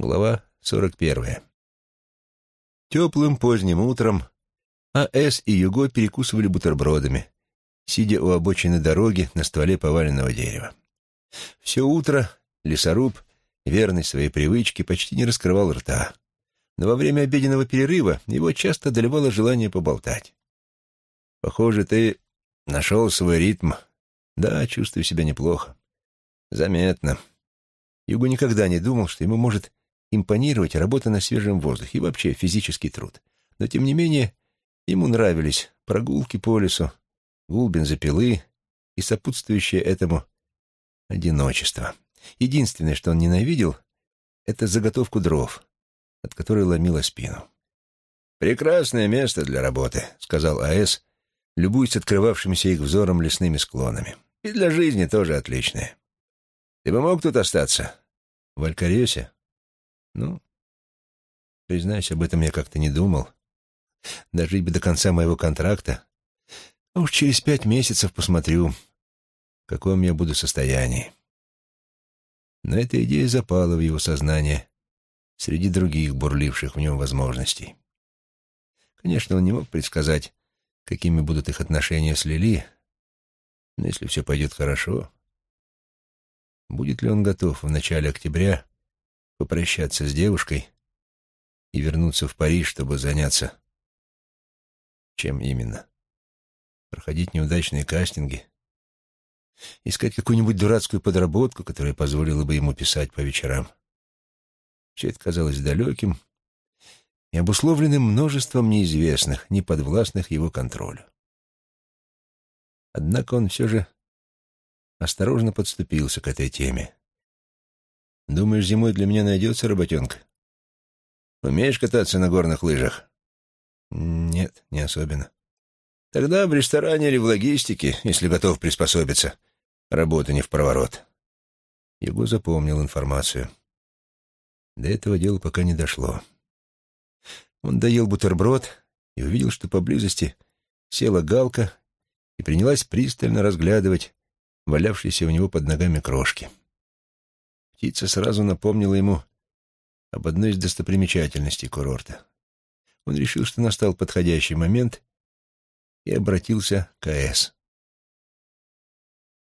Глава 41. Теплым поздним утром А.С. и Юго перекусывали бутербродами, сидя у обочины дороги на стволе поваленного дерева. Все утро лесоруб, верный своей привычке, почти не раскрывал рта. Но во время обеденного перерыва его часто одолевало желание поболтать. «Похоже, ты нашел свой ритм. Да, чувствую себя неплохо. Заметно». Юго никогда не думал, что ему может импонировать работа на свежем воздухе и вообще физический труд. Но, тем не менее, ему нравились прогулки по лесу, гул бензопилы и сопутствующее этому одиночество. Единственное, что он ненавидел, это заготовку дров, от которой ломило спину. «Прекрасное место для работы», — сказал А.С., любуясь открывавшимся их взором лесными склонами. «И для жизни тоже отличное. Ты бы мог тут остаться?» «В Алькаресе?» Ну, признаюсь, об этом я как-то не думал. Дожить бы до конца моего контракта. А уж через пять месяцев посмотрю, в каком я буду состоянии. Но эта идея запала в его сознание среди других бурливших в нем возможностей. Конечно, он не мог предсказать, какими будут их отношения с Лили, но если все пойдет хорошо, будет ли он готов в начале октября попрощаться с девушкой и вернуться в Париж, чтобы заняться... Чем именно? Проходить неудачные кастинги? Искать какую-нибудь дурацкую подработку, которая позволила бы ему писать по вечерам? Все это казалось далеким и обусловленным множеством неизвестных, неподвластных его контролю. Однако он все же осторожно подступился к этой теме. Думаешь, зимой для меня найдется работенка? Умеешь кататься на горных лыжах? Нет, не особенно. Тогда в ресторане или в логистике, если готов приспособиться. Работа не в проворот. Его запомнил информацию. До этого дела пока не дошло. Он доел бутерброд и увидел, что поблизости села галка и принялась пристально разглядывать валявшиеся у него под ногами крошки. Птица сразу напомнила ему об одной из достопримечательностей курорта. Он решил, что настал подходящий момент, и обратился к А.С.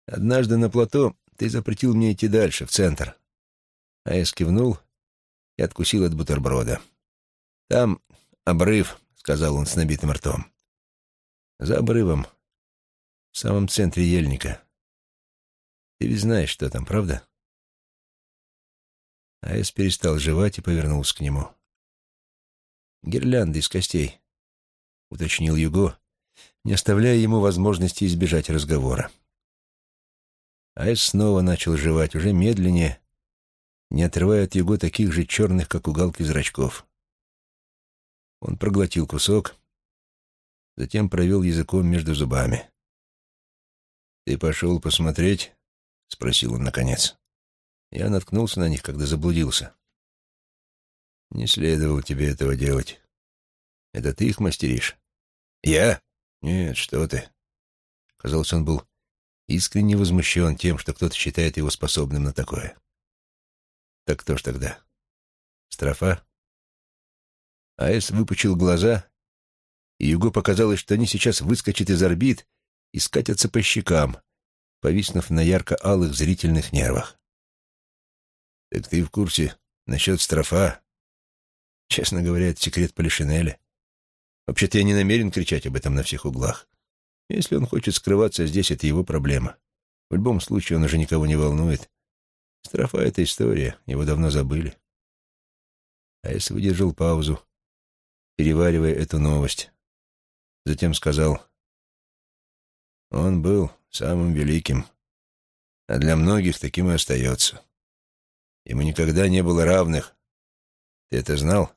«Однажды на плато ты запретил мне идти дальше, в центр». А.С. кивнул и откусил от бутерброда. «Там обрыв», — сказал он с набитым ртом. «За обрывом, в самом центре ельника. Ты ведь знаешь, что там, правда?» Айс перестал жевать и повернулся к нему. «Гирлянда из костей», — уточнил Юго, не оставляя ему возможности избежать разговора. Айс снова начал жевать, уже медленнее, не отрывая от Юго таких же черных, как уголки зрачков. Он проглотил кусок, затем провел языком между зубами. «Ты пошел посмотреть?» — спросил он наконец. Я наткнулся на них, когда заблудился. Не следовало тебе этого делать. Это ты их мастеришь? Я? Нет, что ты. Казалось, он был искренне возмущен тем, что кто-то считает его способным на такое. Так кто ж тогда? Строфа? Аэс выпучил глаза, и Юго показалось, что они сейчас выскочат из орбит и скатятся по щекам, повиснув на ярко-алых зрительных нервах. Так ты в курсе насчет строфа? Честно говоря, это секрет Полишинеля. Вообще-то я не намерен кричать об этом на всех углах. Если он хочет скрываться здесь, это его проблема. В любом случае, он уже никого не волнует. Строфа — это история, его давно забыли. А если выдержал паузу, переваривая эту новость. Затем сказал, он был самым великим, а для многих таким и остается. Ему никогда не было равных. Ты это знал?»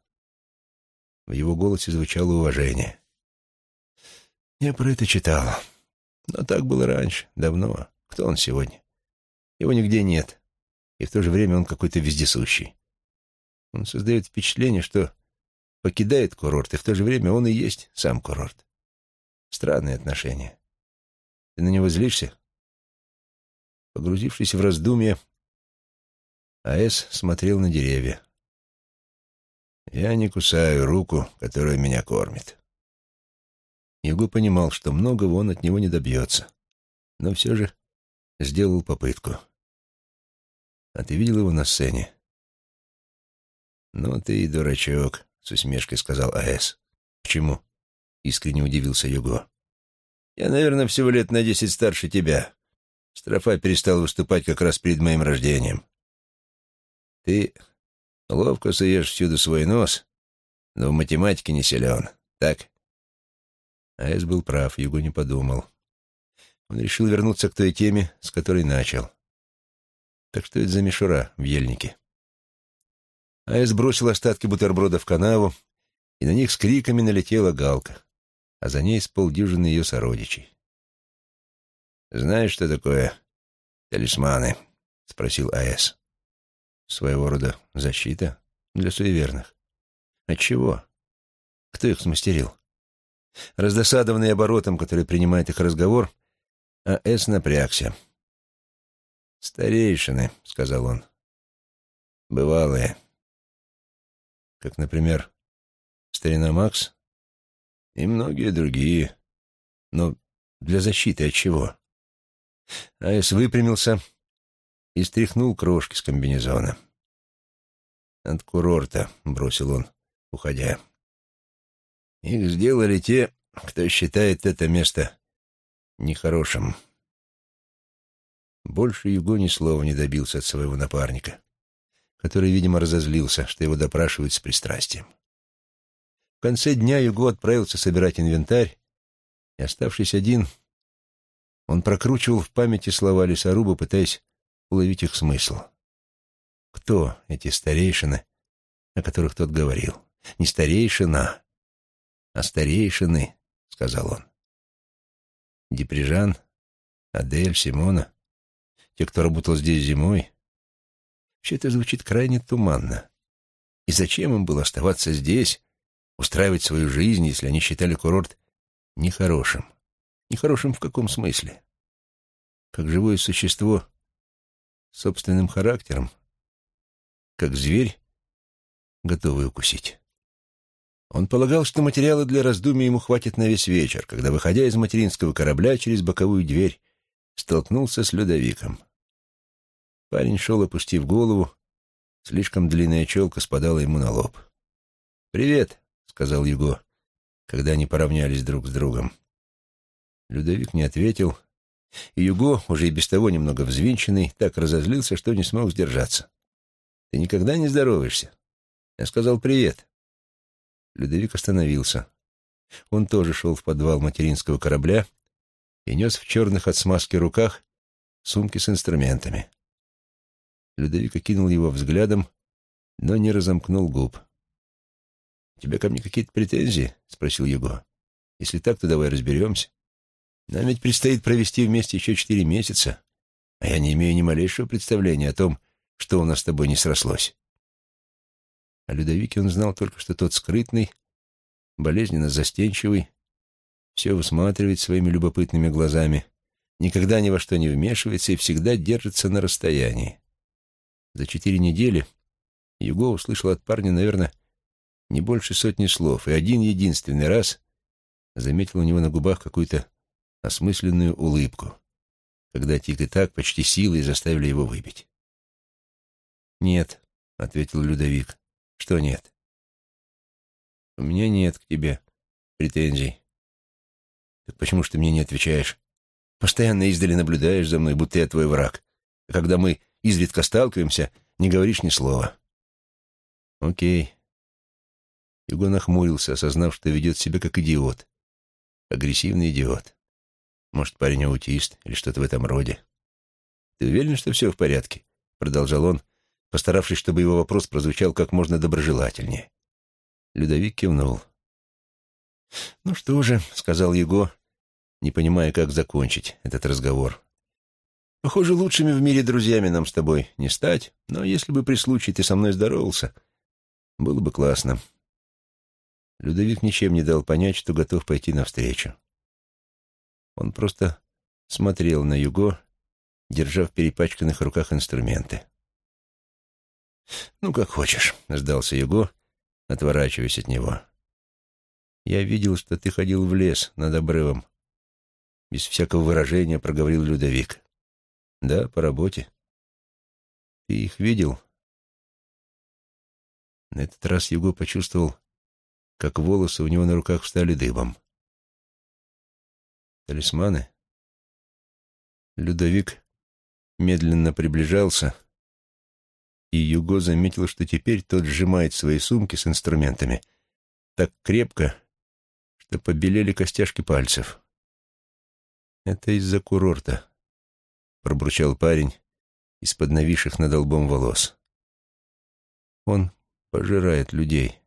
В его голосе звучало уважение. «Я про это читал. Но так было раньше, давно. Кто он сегодня? Его нигде нет. И в то же время он какой-то вездесущий. Он создает впечатление, что покидает курорт, и в то же время он и есть сам курорт. Странные отношения. Ты на него злишься?» Погрузившись в раздумья, а.С. смотрел на деревья. Я не кусаю руку, которая меня кормит. Юго понимал, что многого он от него не добьется, но все же сделал попытку. А ты видел его на сцене? «Ну ты и дурачок», — с усмешкой сказал А.С. «Почему?» — искренне удивился Юго. «Я, наверное, всего лет на десять старше тебя. Строфа перестал выступать как раз перед моим рождением. Ты ловко суешь всюду свой нос, но в математике не силен, так?» А.С. был прав, Юго не подумал. Он решил вернуться к той теме, с которой начал. Так что это за мишура в ельнике? Айс бросил остатки бутерброда в канаву, и на них с криками налетела галка, а за ней с полдюжины ее сородичей. «Знаешь, что такое талисманы?» — спросил Айс. «Своего рода защита для суеверных. От чего? Кто их смастерил?» Раздосадованный оборотом, который принимает их разговор, А.С. напрягся. «Старейшины», — сказал он. «Бывалые. Как, например, старина Макс и многие другие. Но для защиты от чего?» Айс выпрямился и стряхнул крошки с комбинезона. «От курорта», — бросил он, уходя. «Их сделали те, кто считает это место нехорошим». Больше Юго ни слова не добился от своего напарника, который, видимо, разозлился, что его допрашивают с пристрастием. В конце дня Юго отправился собирать инвентарь, и, оставшись один, он прокручивал в памяти слова лесоруба, пытаясь уловить их смысл. Кто эти старейшины, о которых тот говорил? Не старейшина, а старейшины, — сказал он. Деприжан, Адель, Симона те, кто работал здесь зимой. Все это звучит крайне туманно. И зачем им было оставаться здесь, устраивать свою жизнь, если они считали курорт нехорошим? Нехорошим в каком смысле? Как живое существо собственным характером? Как зверь, готовый укусить? Он полагал, что материала для раздумий ему хватит на весь вечер, когда, выходя из материнского корабля через боковую дверь, столкнулся с Людовиком. Парень шел, опустив голову. Слишком длинная челка спадала ему на лоб. «Привет», — сказал Юго, когда они поравнялись друг с другом. Людовик не ответил, и Юго, уже и без того немного взвинченный, так разозлился, что не смог сдержаться. «Ты никогда не здороваешься?» Я сказал «привет». Людовик остановился. Он тоже шел в подвал материнского корабля и нес в черных от смазки руках сумки с инструментами. Людовик окинул его взглядом, но не разомкнул губ. «У тебя ко мне какие-то претензии?» — спросил Его. «Если так, то давай разберемся. Нам ведь предстоит провести вместе еще четыре месяца, а я не имею ни малейшего представления о том, что у нас с тобой не срослось». О Людовике он знал только, что тот скрытный, болезненно застенчивый, все высматривает своими любопытными глазами, никогда ни во что не вмешивается и всегда держится на расстоянии. За четыре недели Юго услышал от парня, наверное, не больше сотни слов, и один единственный раз заметил у него на губах какую-то осмысленную улыбку, когда Тик и так почти силой заставили его выпить. «Нет», — ответил Людовик. «Что нет?» «У меня нет к тебе претензий». «Так почему ж ты мне не отвечаешь? Постоянно издали наблюдаешь за мной, будто я твой враг. А когда мы изредка сталкиваемся, не говоришь ни слова. Окей. Юго нахмурился, осознав, что ведет себя как идиот. Агрессивный идиот. Может, парень аутист или что-то в этом роде. «Ты уверен, что все в порядке?» — продолжал он, постаравшись, чтобы его вопрос прозвучал как можно доброжелательнее. Людовик кивнул. «Ну что же», — сказал Его, не понимая, как закончить этот разговор. Похоже, лучшими в мире друзьями нам с тобой не стать, но если бы при случае ты со мной здоровался, было бы классно. Людовик ничем не дал понять, что готов пойти навстречу. Он просто смотрел на Юго, держа в перепачканных руках инструменты. «Ну, как хочешь», — сдался Юго отворачиваясь от него. «Я видел, что ты ходил в лес над обрывом». Без всякого выражения проговорил Людовик. «Да, по работе». «Ты их видел?» На этот раз Юго почувствовал, как волосы у него на руках встали дыбом. «Талисманы?» Людовик медленно приближался, и Юго заметил, что теперь тот сжимает свои сумки с инструментами так крепко, что побелели костяшки пальцев. «Это из-за курорта», — пробурчал парень из-под нависших над лбом волос. «Он пожирает людей».